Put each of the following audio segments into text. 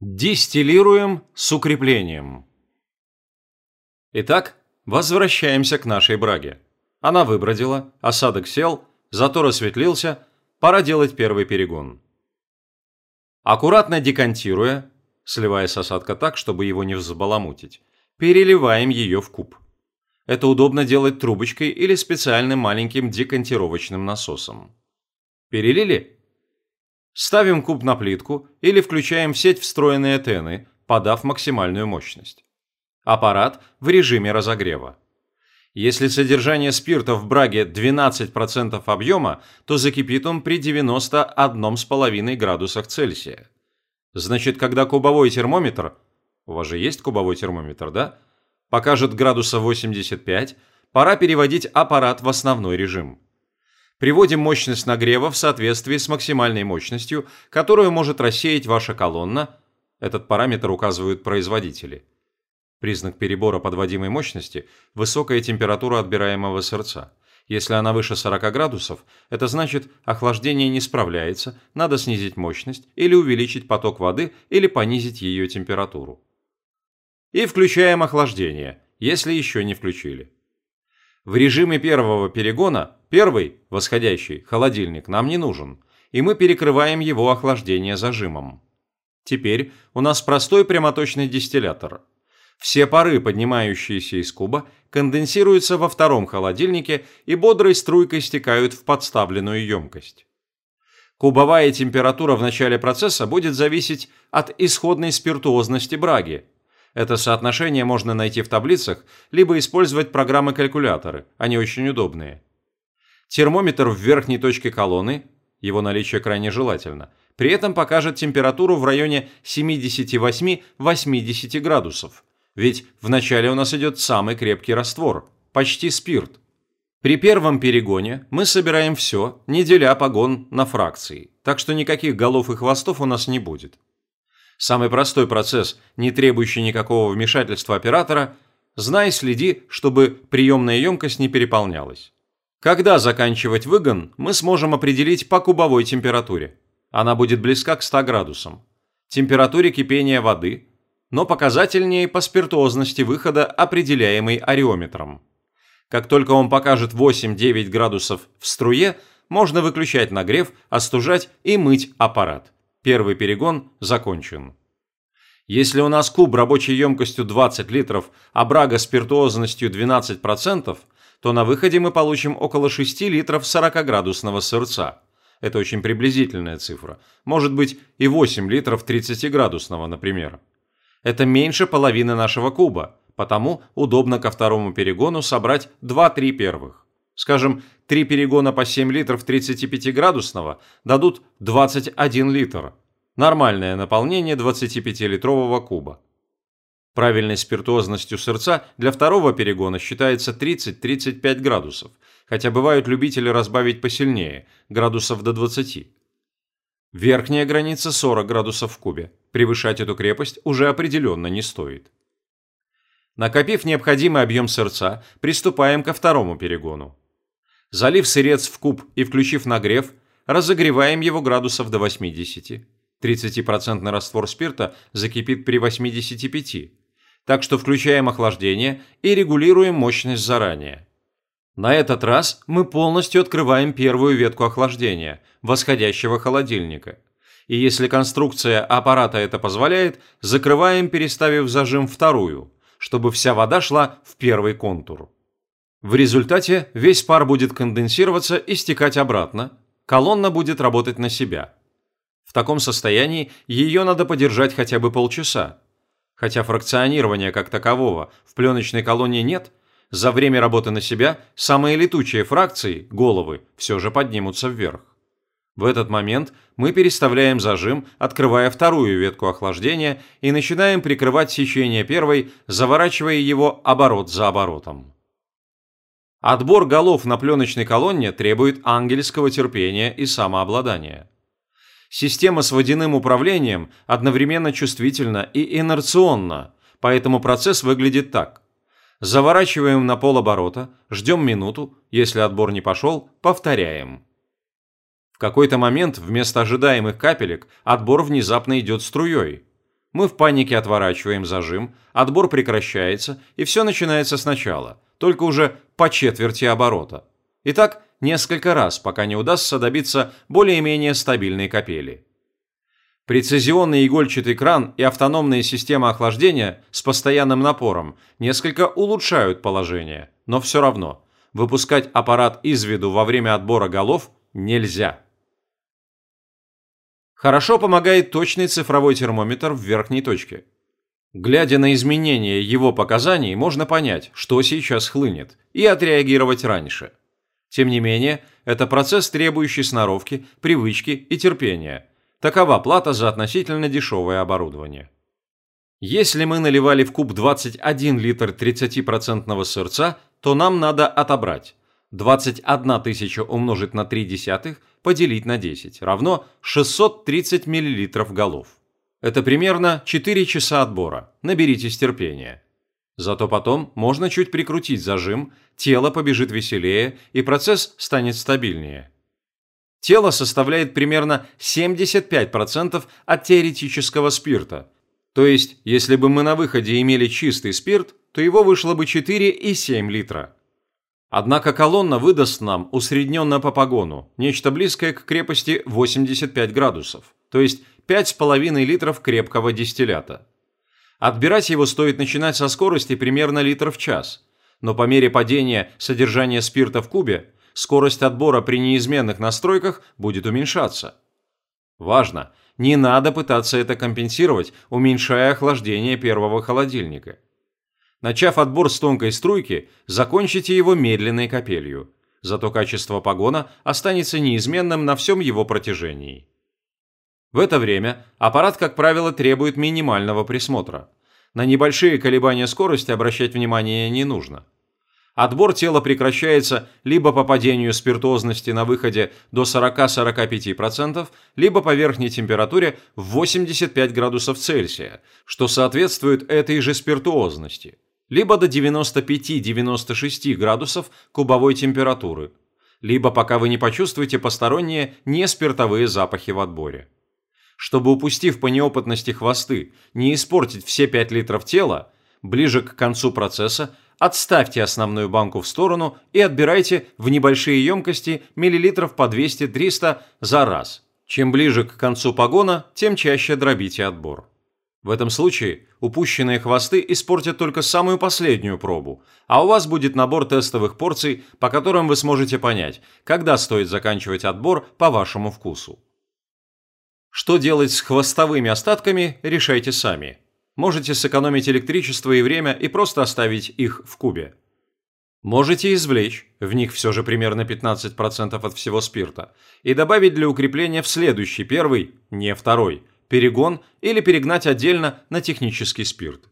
Дистиллируем с укреплением. Итак, возвращаемся к нашей браге. Она выбродила, осадок сел, затор осветлился, пора делать первый перегон. Аккуратно декантируя, сливая с осадка так, чтобы его не взбаламутить, переливаем ее в куб. Это удобно делать трубочкой или специальным маленьким декантировочным насосом. Перелили? Ставим куб на плитку или включаем в сеть встроенные тены, подав максимальную мощность. Аппарат в режиме разогрева. Если содержание спирта в браге 12% объема, то закипит он при 91,5 градусах Цельсия. Значит, когда кубовой термометр, у вас же есть кубовой термометр, да? Покажет градуса 85, пора переводить аппарат в основной режим. Приводим мощность нагрева в соответствии с максимальной мощностью, которую может рассеять ваша колонна. Этот параметр указывают производители. Признак перебора подводимой мощности – высокая температура отбираемого сырца. Если она выше 40 градусов, это значит, охлаждение не справляется, надо снизить мощность или увеличить поток воды или понизить ее температуру. И включаем охлаждение, если еще не включили. В режиме первого перегона первый, восходящий, холодильник нам не нужен, и мы перекрываем его охлаждение зажимом. Теперь у нас простой прямоточный дистиллятор. Все пары, поднимающиеся из куба, конденсируются во втором холодильнике и бодрой струйкой стекают в подставленную емкость. Кубовая температура в начале процесса будет зависеть от исходной спиртуозности браги, это соотношение можно найти в таблицах, либо использовать программы-калькуляторы, они очень удобные. Термометр в верхней точке колонны, его наличие крайне желательно, при этом покажет температуру в районе 78-80 градусов. Ведь вначале у нас идет самый крепкий раствор, почти спирт. При первом перегоне мы собираем все, не деля погон на фракции, так что никаких голов и хвостов у нас не будет. Самый простой процесс, не требующий никакого вмешательства оператора – знай, следи, чтобы приемная емкость не переполнялась. Когда заканчивать выгон, мы сможем определить по кубовой температуре. Она будет близка к 100 градусам. Температуре кипения воды, но показательнее по спиртуозности выхода, определяемой ареометром. Как только он покажет 8-9 градусов в струе, можно выключать нагрев, остужать и мыть аппарат. Первый перегон закончен. Если у нас куб рабочей емкостью 20 литров, а брага спиртуозностью 12%, то на выходе мы получим около 6 литров 40-градусного сырца. Это очень приблизительная цифра. Может быть и 8 литров 30-градусного, например. Это меньше половины нашего куба, потому удобно ко второму перегону собрать 2-3 первых. Скажем, три перегона по 7 литров 35-градусного дадут 21 литр. Нормальное наполнение 25-литрового куба. Правильной спиртуозностью сырца для второго перегона считается 30-35 градусов, хотя бывают любители разбавить посильнее, градусов до 20. Верхняя граница 40 градусов в кубе. Превышать эту крепость уже определенно не стоит. Накопив необходимый объем сырца, приступаем ко второму перегону. Залив сырец в куб и включив нагрев, разогреваем его градусов до 80. 30% раствор спирта закипит при 85. Так что включаем охлаждение и регулируем мощность заранее. На этот раз мы полностью открываем первую ветку охлаждения, восходящего холодильника. И если конструкция аппарата это позволяет, закрываем, переставив зажим вторую, чтобы вся вода шла в первый контур. В результате весь пар будет конденсироваться и стекать обратно, колонна будет работать на себя. В таком состоянии ее надо подержать хотя бы полчаса. Хотя фракционирования как такового в пленочной колонне нет, за время работы на себя самые летучие фракции, головы, все же поднимутся вверх. В этот момент мы переставляем зажим, открывая вторую ветку охлаждения и начинаем прикрывать сечение первой, заворачивая его оборот за оборотом. Отбор голов на пленочной колонне требует ангельского терпения и самообладания. Система с водяным управлением одновременно чувствительна и инерционна, поэтому процесс выглядит так. Заворачиваем на полоборота, ждем минуту, если отбор не пошел, повторяем. В какой-то момент вместо ожидаемых капелек отбор внезапно идет струей. Мы в панике отворачиваем зажим, отбор прекращается, и все начинается сначала, только уже по четверти оборота. И так несколько раз, пока не удастся добиться более-менее стабильной капели. Прецизионный игольчатый кран и автономные системы охлаждения с постоянным напором несколько улучшают положение, но все равно выпускать аппарат из виду во время отбора голов нельзя. Хорошо помогает точный цифровой термометр в верхней точке. Глядя на изменения его показаний, можно понять, что сейчас хлынет, и отреагировать раньше. Тем не менее, это процесс, требующий сноровки, привычки и терпения. Такова плата за относительно дешевое оборудование. Если мы наливали в куб 21 литр 30% сырца, то нам надо отобрать 21 тысяча умножить на 3 десятых поделить на 10 равно 630 мл голов. Это примерно 4 часа отбора. Наберитесь терпения. Зато потом можно чуть прикрутить зажим, тело побежит веселее и процесс станет стабильнее. Тело составляет примерно 75% от теоретического спирта. То есть, если бы мы на выходе имели чистый спирт, то его вышло бы 4,7 литра. Однако колонна выдаст нам усредненно по погону, нечто близкое к крепости 85 градусов, то есть 5,5 литров крепкого дистиллята. Отбирать его стоит начинать со скорости примерно литр в час, но по мере падения содержания спирта в кубе скорость отбора при неизменных настройках будет уменьшаться. Важно, не надо пытаться это компенсировать, уменьшая охлаждение первого холодильника. Начав отбор с тонкой струйки, закончите его медленной капелью. Зато качество погона останется неизменным на всем его протяжении. В это время аппарат, как правило, требует минимального присмотра. На небольшие колебания скорости обращать внимание не нужно. Отбор тела прекращается либо по падению спиртозности на выходе до 40-45%, либо по верхней температуре в 85 градусов Цельсия, что соответствует этой же спиртуозности либо до 95-96 градусов кубовой температуры, либо пока вы не почувствуете посторонние неспиртовые запахи в отборе. Чтобы, упустив по неопытности хвосты, не испортить все 5 литров тела, ближе к концу процесса отставьте основную банку в сторону и отбирайте в небольшие емкости миллилитров по 200-300 за раз. Чем ближе к концу погона, тем чаще дробите отбор. В этом случае упущенные хвосты испортят только самую последнюю пробу, а у вас будет набор тестовых порций, по которым вы сможете понять, когда стоит заканчивать отбор по вашему вкусу. Что делать с хвостовыми остатками, решайте сами. Можете сэкономить электричество и время и просто оставить их в кубе. Можете извлечь, в них все же примерно 15% от всего спирта, и добавить для укрепления в следующий первый, не второй – перегон или перегнать отдельно на технический спирт.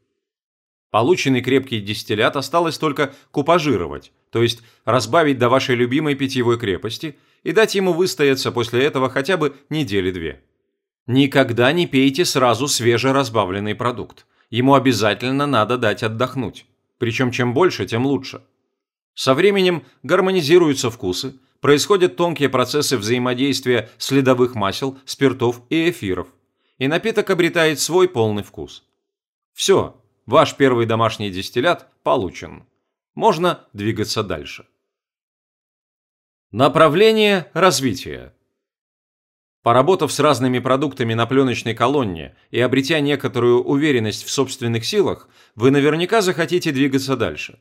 Полученный крепкий дистиллят осталось только купажировать, то есть разбавить до вашей любимой питьевой крепости и дать ему выстояться после этого хотя бы недели-две. Никогда не пейте сразу свежеразбавленный продукт. Ему обязательно надо дать отдохнуть. Причем чем больше, тем лучше. Со временем гармонизируются вкусы, происходят тонкие процессы взаимодействия следовых масел, спиртов и эфиров – и напиток обретает свой полный вкус. Все, ваш первый домашний дистиллят получен. Можно двигаться дальше. Направление развития. Поработав с разными продуктами на пленочной колонне и обретя некоторую уверенность в собственных силах, вы наверняка захотите двигаться дальше.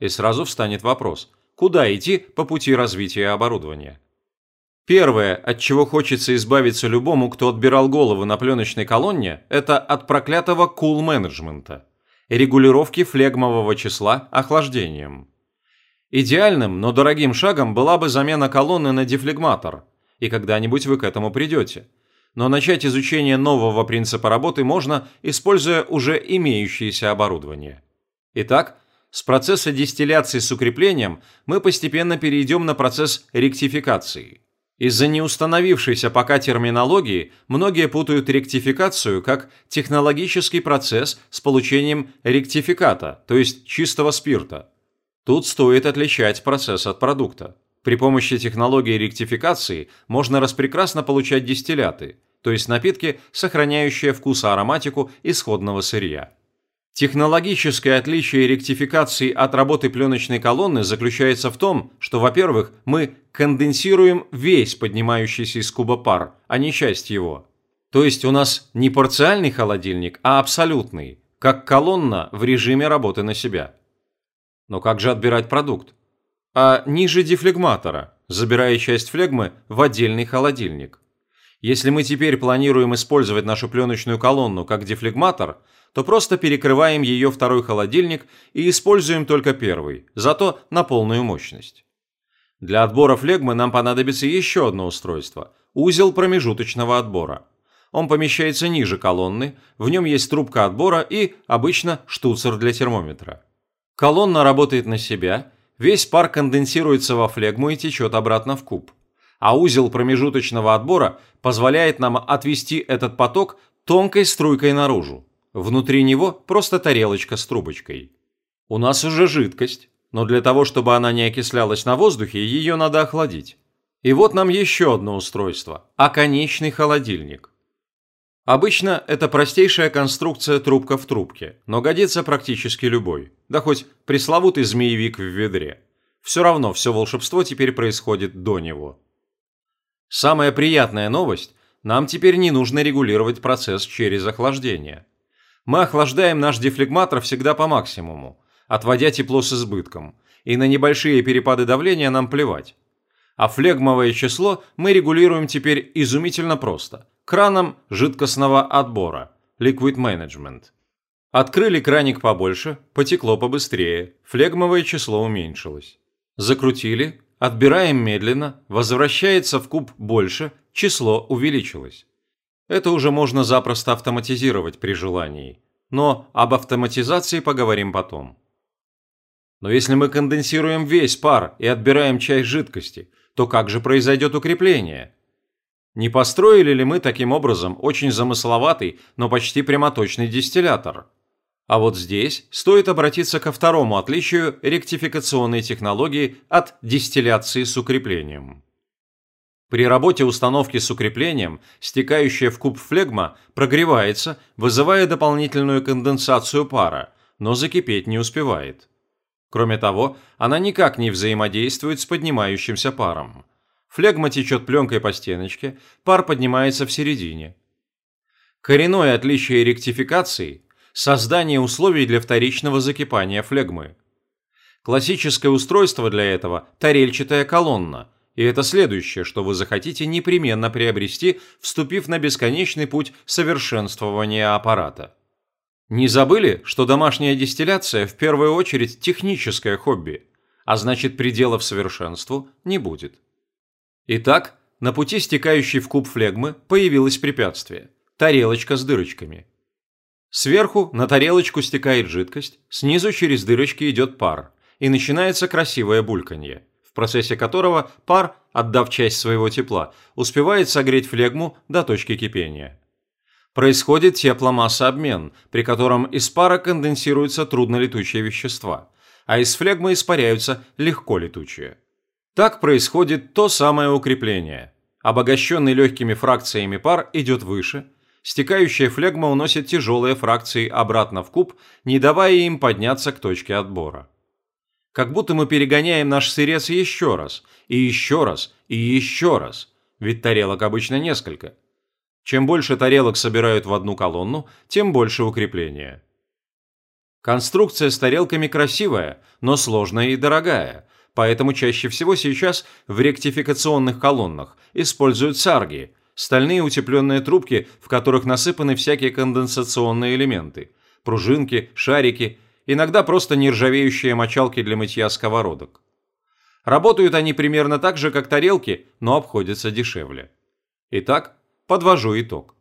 И сразу встанет вопрос, куда идти по пути развития оборудования. Первое, от чего хочется избавиться любому, кто отбирал головы на пленочной колонне, это от проклятого кул-менеджмента. Регулировки флегмового числа охлаждением. Идеальным, но дорогим шагом была бы замена колонны на дефлегматор, и когда-нибудь вы к этому придете. Но начать изучение нового принципа работы можно, используя уже имеющееся оборудование. Итак, с процесса дистилляции с укреплением мы постепенно перейдем на процесс ректификации – из-за неустановившейся пока терминологии многие путают ректификацию как технологический процесс с получением ректификата, то есть чистого спирта. Тут стоит отличать процесс от продукта. При помощи технологии ректификации можно распрекрасно получать дистилляты, то есть напитки, сохраняющие вкус и ароматику исходного сырья. Технологическое отличие ректификации от работы пленочной колонны заключается в том, что, во-первых, мы конденсируем весь поднимающийся из куба пар, а не часть его. То есть у нас не парциальный холодильник, а абсолютный, как колонна в режиме работы на себя. Но как же отбирать продукт? А ниже дефлегматора, забирая часть флегмы в отдельный холодильник. Если мы теперь планируем использовать нашу пленочную колонну как дефлегматор, то просто перекрываем ее второй холодильник и используем только первый, зато на полную мощность. Для отбора флегмы нам понадобится еще одно устройство – узел промежуточного отбора. Он помещается ниже колонны, в нем есть трубка отбора и, обычно, штуцер для термометра. Колонна работает на себя, весь пар конденсируется во флегму и течет обратно в куб. А узел промежуточного отбора позволяет нам отвести этот поток тонкой струйкой наружу. Внутри него просто тарелочка с трубочкой. У нас уже жидкость, но для того, чтобы она не окислялась на воздухе, ее надо охладить. И вот нам еще одно устройство – оконечный холодильник. Обычно это простейшая конструкция трубка в трубке, но годится практически любой, да хоть пресловутый змеевик в ведре. Все равно все волшебство теперь происходит до него. Самая приятная новость – нам теперь не нужно регулировать процесс через охлаждение. Мы охлаждаем наш дефлегматор всегда по максимуму, отводя тепло с избытком, и на небольшие перепады давления нам плевать. А флегмовое число мы регулируем теперь изумительно просто – краном жидкостного отбора – Liquid Management. Открыли краник побольше, потекло побыстрее, флегмовое число уменьшилось. Закрутили, отбираем медленно, возвращается в куб больше, число увеличилось. Это уже можно запросто автоматизировать при желании. Но об автоматизации поговорим потом. Но если мы конденсируем весь пар и отбираем часть жидкости, то как же произойдет укрепление? Не построили ли мы таким образом очень замысловатый, но почти прямоточный дистиллятор? А вот здесь стоит обратиться ко второму отличию ректификационной технологии от дистилляции с укреплением. При работе установки с укреплением стекающая в куб флегма прогревается, вызывая дополнительную конденсацию пара, но закипеть не успевает. Кроме того, она никак не взаимодействует с поднимающимся паром. Флегма течет пленкой по стеночке, пар поднимается в середине. Коренное отличие ректификации – создание условий для вторичного закипания флегмы. Классическое устройство для этого – тарельчатая колонна – и это следующее, что вы захотите непременно приобрести, вступив на бесконечный путь совершенствования аппарата. Не забыли, что домашняя дистилляция в первую очередь техническое хобби, а значит пределов совершенству не будет. Итак, на пути стекающей в куб флегмы появилось препятствие – тарелочка с дырочками. Сверху на тарелочку стекает жидкость, снизу через дырочки идет пар, и начинается красивое бульканье – процессе которого пар, отдав часть своего тепла, успевает согреть флегму до точки кипения. Происходит тепломассообмен, при котором из пара конденсируются труднолетучие вещества, а из флегмы испаряются легко летучие. Так происходит то самое укрепление. Обогащенный легкими фракциями пар идет выше, стекающая флегма уносит тяжелые фракции обратно в куб, не давая им подняться к точке отбора. Как будто мы перегоняем наш сырец еще раз, и еще раз, и еще раз. Ведь тарелок обычно несколько. Чем больше тарелок собирают в одну колонну, тем больше укрепления. Конструкция с тарелками красивая, но сложная и дорогая, поэтому чаще всего сейчас в ректификационных колоннах используют сарги – стальные утепленные трубки, в которых насыпаны всякие конденсационные элементы – пружинки, шарики иногда просто нержавеющие мочалки для мытья сковородок. Работают они примерно так же, как тарелки, но обходятся дешевле. Итак, подвожу итог.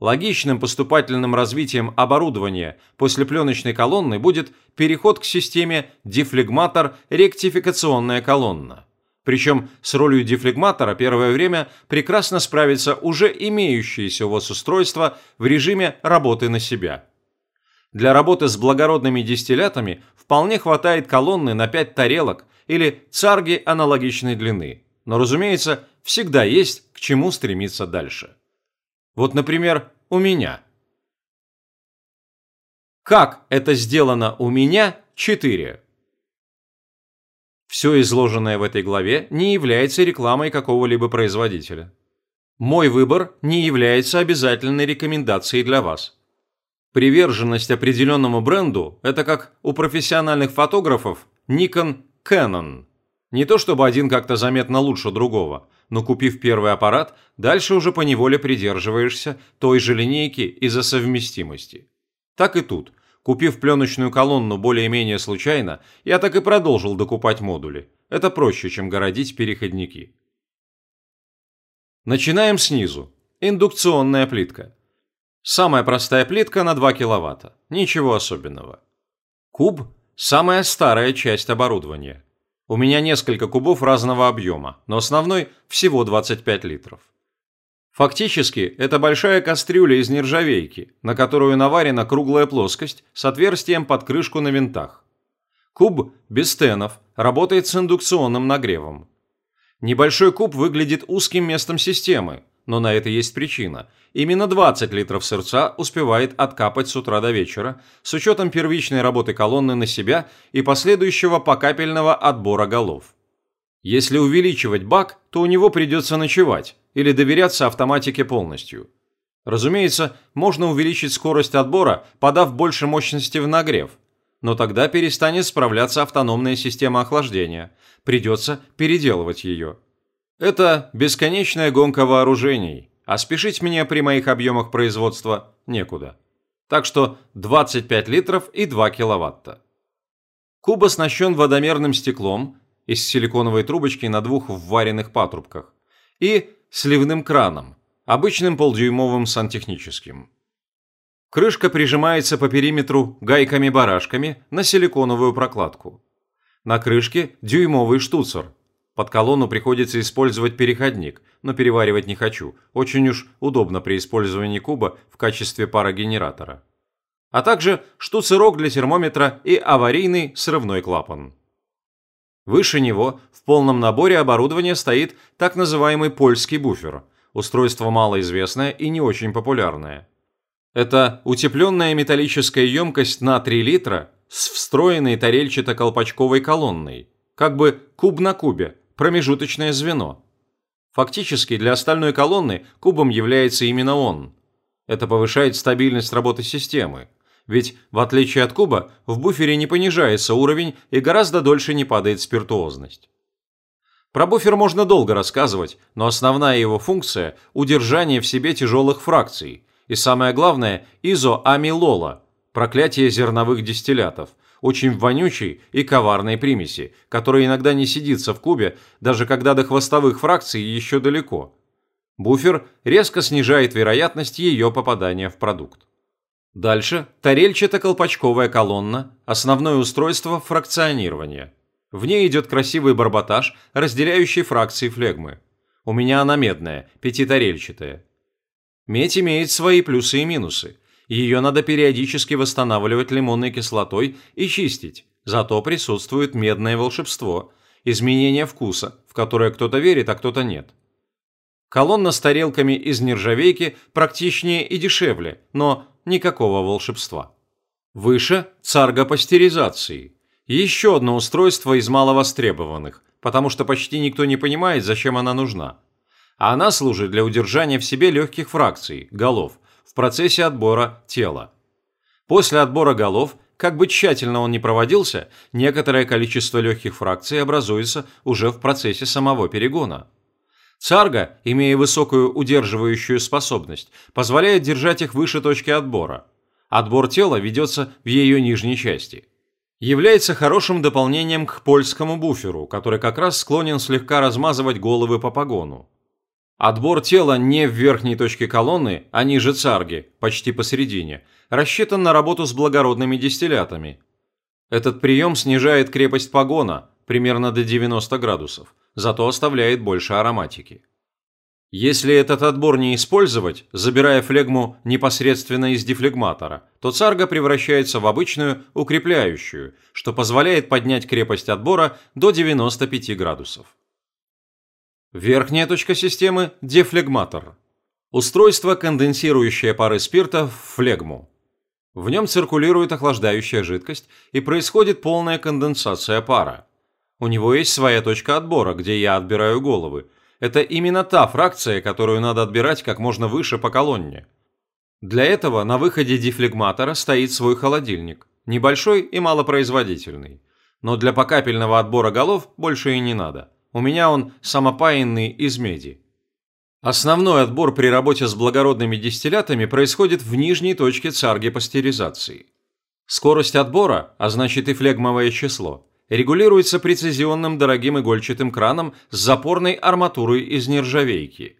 Логичным поступательным развитием оборудования после пленочной колонны будет переход к системе дефлегматор-ректификационная колонна. Причем с ролью дефлегматора первое время прекрасно справится уже имеющееся у вас устройство в режиме работы на себя – для работы с благородными дистиллятами вполне хватает колонны на 5 тарелок или царги аналогичной длины. Но, разумеется, всегда есть к чему стремиться дальше. Вот, например, у меня. Как это сделано у меня 4? Все изложенное в этой главе не является рекламой какого-либо производителя. Мой выбор не является обязательной рекомендацией для вас. Приверженность определенному бренду – это как у профессиональных фотографов Nikon Canon. Не то чтобы один как-то заметно лучше другого, но купив первый аппарат, дальше уже поневоле придерживаешься той же линейки из-за совместимости. Так и тут. Купив пленочную колонну более-менее случайно, я так и продолжил докупать модули. Это проще, чем городить переходники. Начинаем снизу. Индукционная плитка. Самая простая плитка на 2 кВт. Ничего особенного. Куб – самая старая часть оборудования. У меня несколько кубов разного объема, но основной всего 25 литров. Фактически, это большая кастрюля из нержавейки, на которую наварена круглая плоскость с отверстием под крышку на винтах. Куб без стенов, работает с индукционным нагревом. Небольшой куб выглядит узким местом системы, но на это есть причина. Именно 20 литров сырца успевает откапать с утра до вечера, с учетом первичной работы колонны на себя и последующего покапельного отбора голов. Если увеличивать бак, то у него придется ночевать или доверяться автоматике полностью. Разумеется, можно увеличить скорость отбора, подав больше мощности в нагрев, но тогда перестанет справляться автономная система охлаждения, придется переделывать ее. Это бесконечная гонка вооружений, а спешить мне при моих объемах производства некуда. Так что 25 литров и 2 киловатта. Куб оснащен водомерным стеклом из силиконовой трубочки на двух вваренных патрубках и сливным краном, обычным полдюймовым сантехническим. Крышка прижимается по периметру гайками-барашками на силиконовую прокладку. На крышке дюймовый штуцер – под колонну приходится использовать переходник, но переваривать не хочу. Очень уж удобно при использовании куба в качестве парогенератора. А также штуцерок для термометра и аварийный срывной клапан. Выше него в полном наборе оборудования стоит так называемый польский буфер. Устройство малоизвестное и не очень популярное. Это утепленная металлическая емкость на 3 литра с встроенной тарельчато-колпачковой колонной, как бы куб на кубе, промежуточное звено. Фактически для остальной колонны кубом является именно он. Это повышает стабильность работы системы, ведь в отличие от куба в буфере не понижается уровень и гораздо дольше не падает спиртуозность. Про буфер можно долго рассказывать, но основная его функция – удержание в себе тяжелых фракций, и самое главное – изоамилола – проклятие зерновых дистиллятов – очень вонючей и коварной примеси, которая иногда не сидится в кубе, даже когда до хвостовых фракций еще далеко. Буфер резко снижает вероятность ее попадания в продукт. Дальше тарельчато-колпачковая колонна, основное устройство фракционирования. В ней идет красивый барботаж, разделяющий фракции флегмы. У меня она медная, пятитарельчатая. Медь имеет свои плюсы и минусы. Ее надо периодически восстанавливать лимонной кислотой и чистить. Зато присутствует медное волшебство – изменение вкуса, в которое кто-то верит, а кто-то нет. Колонна с тарелками из нержавейки практичнее и дешевле, но никакого волшебства. Выше – царга пастеризации. Еще одно устройство из маловостребованных, потому что почти никто не понимает, зачем она нужна. А она служит для удержания в себе легких фракций, голов, в процессе отбора тела. После отбора голов, как бы тщательно он ни проводился, некоторое количество легких фракций образуется уже в процессе самого перегона. Царга, имея высокую удерживающую способность, позволяет держать их выше точки отбора. Отбор тела ведется в ее нижней части. Является хорошим дополнением к польскому буферу, который как раз склонен слегка размазывать головы по погону. Отбор тела не в верхней точке колонны, а ниже царги, почти посередине, рассчитан на работу с благородными дистиллятами. Этот прием снижает крепость погона примерно до 90 градусов, зато оставляет больше ароматики. Если этот отбор не использовать, забирая флегму непосредственно из дефлегматора, то царга превращается в обычную укрепляющую, что позволяет поднять крепость отбора до 95 градусов. Верхняя точка системы – дефлегматор. Устройство, конденсирующее пары спирта в флегму. В нем циркулирует охлаждающая жидкость и происходит полная конденсация пара. У него есть своя точка отбора, где я отбираю головы. Это именно та фракция, которую надо отбирать как можно выше по колонне. Для этого на выходе дефлегматора стоит свой холодильник, небольшой и малопроизводительный. Но для покапельного отбора голов больше и не надо. У меня он самопаянный из меди. Основной отбор при работе с благородными дистиллятами происходит в нижней точке царги пастеризации. Скорость отбора, а значит и флегмовое число, регулируется прецизионным дорогим игольчатым краном с запорной арматурой из нержавейки.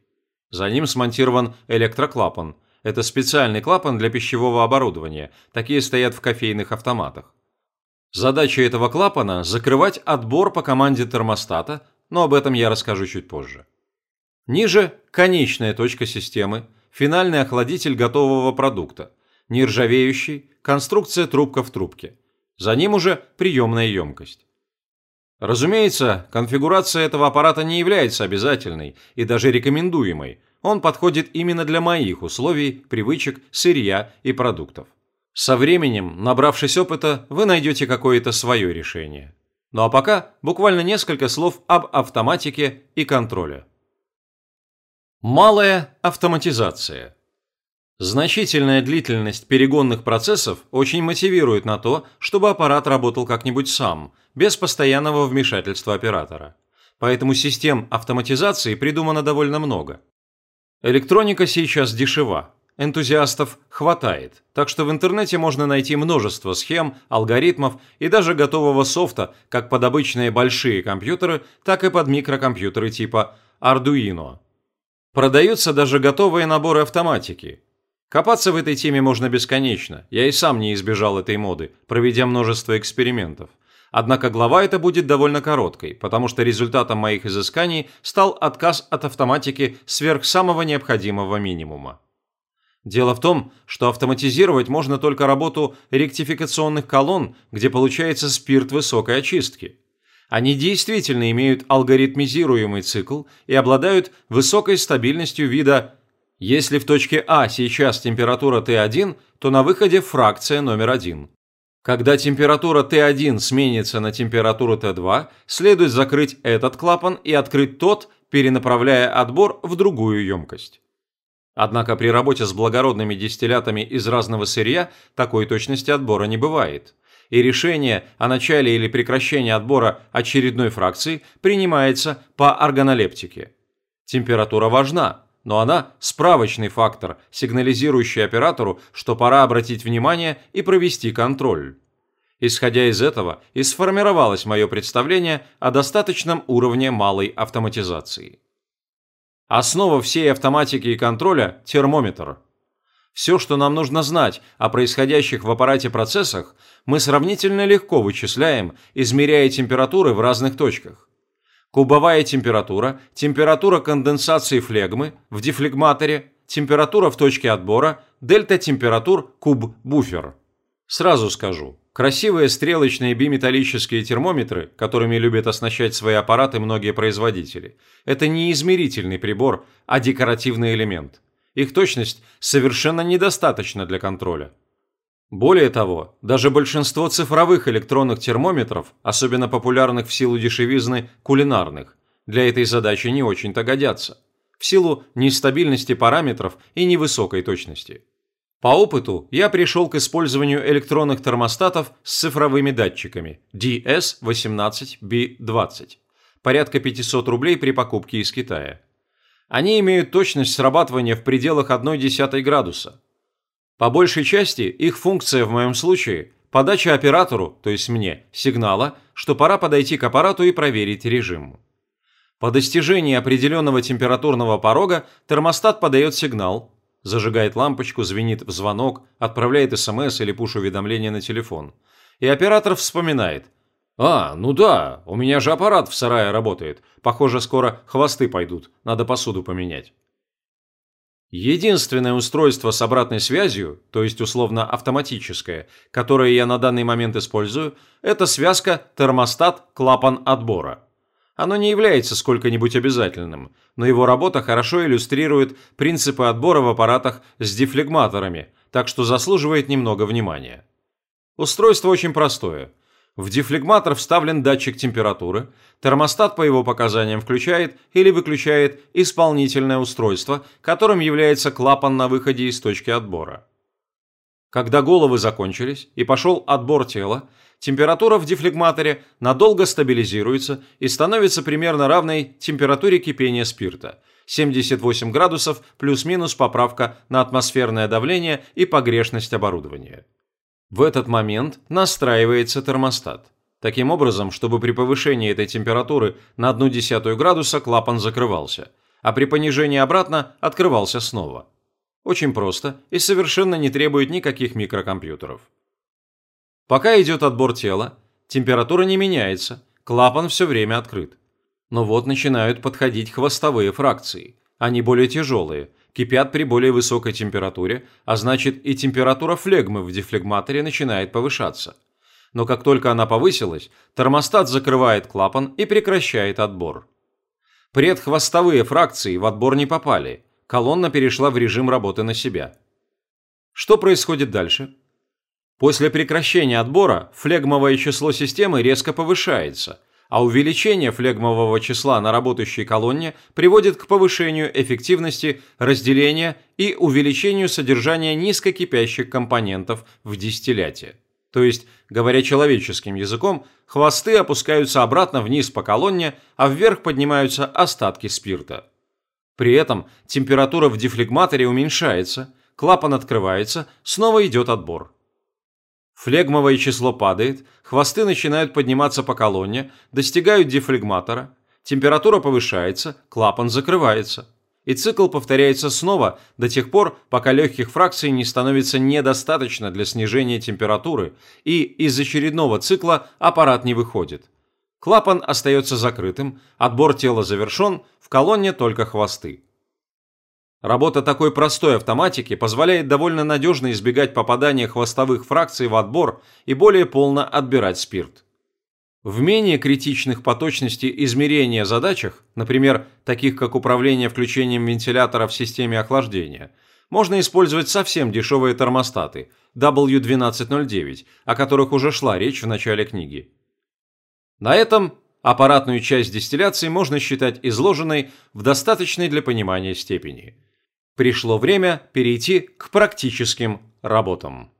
За ним смонтирован электроклапан. Это специальный клапан для пищевого оборудования, такие стоят в кофейных автоматах. Задача этого клапана – закрывать отбор по команде термостата, но об этом я расскажу чуть позже. Ниже – конечная точка системы, финальный охладитель готового продукта, нержавеющий, конструкция трубка в трубке. За ним уже приемная емкость. Разумеется, конфигурация этого аппарата не является обязательной и даже рекомендуемой. Он подходит именно для моих условий, привычек, сырья и продуктов. Со временем, набравшись опыта, вы найдете какое-то свое решение. Ну а пока буквально несколько слов об автоматике и контроле. Малая автоматизация. Значительная длительность перегонных процессов очень мотивирует на то, чтобы аппарат работал как-нибудь сам, без постоянного вмешательства оператора. Поэтому систем автоматизации придумано довольно много. Электроника сейчас дешева, энтузиастов хватает, так что в интернете можно найти множество схем, алгоритмов и даже готового софта как под обычные большие компьютеры, так и под микрокомпьютеры типа Arduino. Продаются даже готовые наборы автоматики. Копаться в этой теме можно бесконечно, я и сам не избежал этой моды, проведя множество экспериментов. Однако глава эта будет довольно короткой, потому что результатом моих изысканий стал отказ от автоматики сверх самого необходимого минимума. Дело в том, что автоматизировать можно только работу ректификационных колонн, где получается спирт высокой очистки. Они действительно имеют алгоритмизируемый цикл и обладают высокой стабильностью вида если в точке А сейчас температура Т1, то на выходе фракция номер 1. Когда температура Т1 сменится на температуру Т2, следует закрыть этот клапан и открыть тот, перенаправляя отбор в другую емкость. Однако при работе с благородными дистиллятами из разного сырья такой точности отбора не бывает и решение о начале или прекращении отбора очередной фракции принимается по органолептике. Температура важна, но она справочный фактор, сигнализирующий оператору, что пора обратить внимание и провести контроль. Исходя из этого и сформировалось мое представление о достаточном уровне малой автоматизации. Основа всей автоматики и контроля – термометр – все, что нам нужно знать о происходящих в аппарате процессах, мы сравнительно легко вычисляем, измеряя температуры в разных точках. Кубовая температура, температура конденсации флегмы в дефлегматоре, температура в точке отбора, дельта температур куб-буфер. Сразу скажу, красивые стрелочные биметаллические термометры, которыми любят оснащать свои аппараты многие производители, это не измерительный прибор, а декоративный элемент. Их точность совершенно недостаточна для контроля. Более того, даже большинство цифровых электронных термометров, особенно популярных в силу дешевизны кулинарных, для этой задачи не очень-то годятся, в силу нестабильности параметров и невысокой точности. По опыту я пришел к использованию электронных термостатов с цифровыми датчиками DS18B20, порядка 500 рублей при покупке из Китая. Они имеют точность срабатывания в пределах 0,1 градуса. По большей части их функция в моем случае – подача оператору, то есть мне, сигнала, что пора подойти к аппарату и проверить режим. По достижении определенного температурного порога термостат подает сигнал, зажигает лампочку, звенит в звонок, отправляет СМС или пуш-уведомление на телефон. И оператор вспоминает – «А, ну да, у меня же аппарат в сарае работает. Похоже, скоро хвосты пойдут, надо посуду поменять». Единственное устройство с обратной связью, то есть условно автоматическое, которое я на данный момент использую, это связка термостат-клапан отбора. Оно не является сколько-нибудь обязательным, но его работа хорошо иллюстрирует принципы отбора в аппаратах с дефлегматорами, так что заслуживает немного внимания. Устройство очень простое. В дефлегматор вставлен датчик температуры, термостат по его показаниям включает или выключает исполнительное устройство, которым является клапан на выходе из точки отбора. Когда головы закончились и пошел отбор тела, температура в дефлегматоре надолго стабилизируется и становится примерно равной температуре кипения спирта – 78 градусов плюс-минус поправка на атмосферное давление и погрешность оборудования. В этот момент настраивается термостат. Таким образом, чтобы при повышении этой температуры на 0,1 градуса клапан закрывался, а при понижении обратно открывался снова. Очень просто и совершенно не требует никаких микрокомпьютеров. Пока идет отбор тела, температура не меняется, клапан все время открыт. Но вот начинают подходить хвостовые фракции. Они более тяжелые, кипят при более высокой температуре, а значит и температура флегмы в дефлегматоре начинает повышаться. Но как только она повысилась, термостат закрывает клапан и прекращает отбор. Предхвостовые фракции в отбор не попали, колонна перешла в режим работы на себя. Что происходит дальше? После прекращения отбора флегмовое число системы резко повышается, а увеличение флегмового числа на работающей колонне приводит к повышению эффективности разделения и увеличению содержания низкокипящих компонентов в дистилляте. То есть, говоря человеческим языком, хвосты опускаются обратно вниз по колонне, а вверх поднимаются остатки спирта. При этом температура в дефлегматоре уменьшается, клапан открывается, снова идет отбор. Флегмовое число падает, хвосты начинают подниматься по колонне, достигают дефлегматора, температура повышается, клапан закрывается. И цикл повторяется снова до тех пор, пока легких фракций не становится недостаточно для снижения температуры, и из очередного цикла аппарат не выходит. Клапан остается закрытым, отбор тела завершен, в колонне только хвосты. Работа такой простой автоматики позволяет довольно надежно избегать попадания хвостовых фракций в отбор и более полно отбирать спирт. В менее критичных по точности измерения задачах, например, таких как управление включением вентилятора в системе охлаждения, можно использовать совсем дешевые термостаты W1209, о которых уже шла речь в начале книги. На этом аппаратную часть дистилляции можно считать изложенной в достаточной для понимания степени – Пришло время перейти к практическим работам.